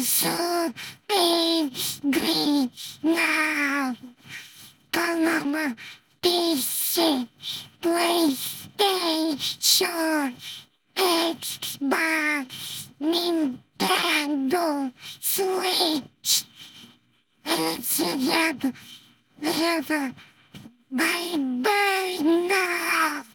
so angry now. Panama, PC, PlayStation, Xbox, Nintendo, Switch. It's together, together. Bye.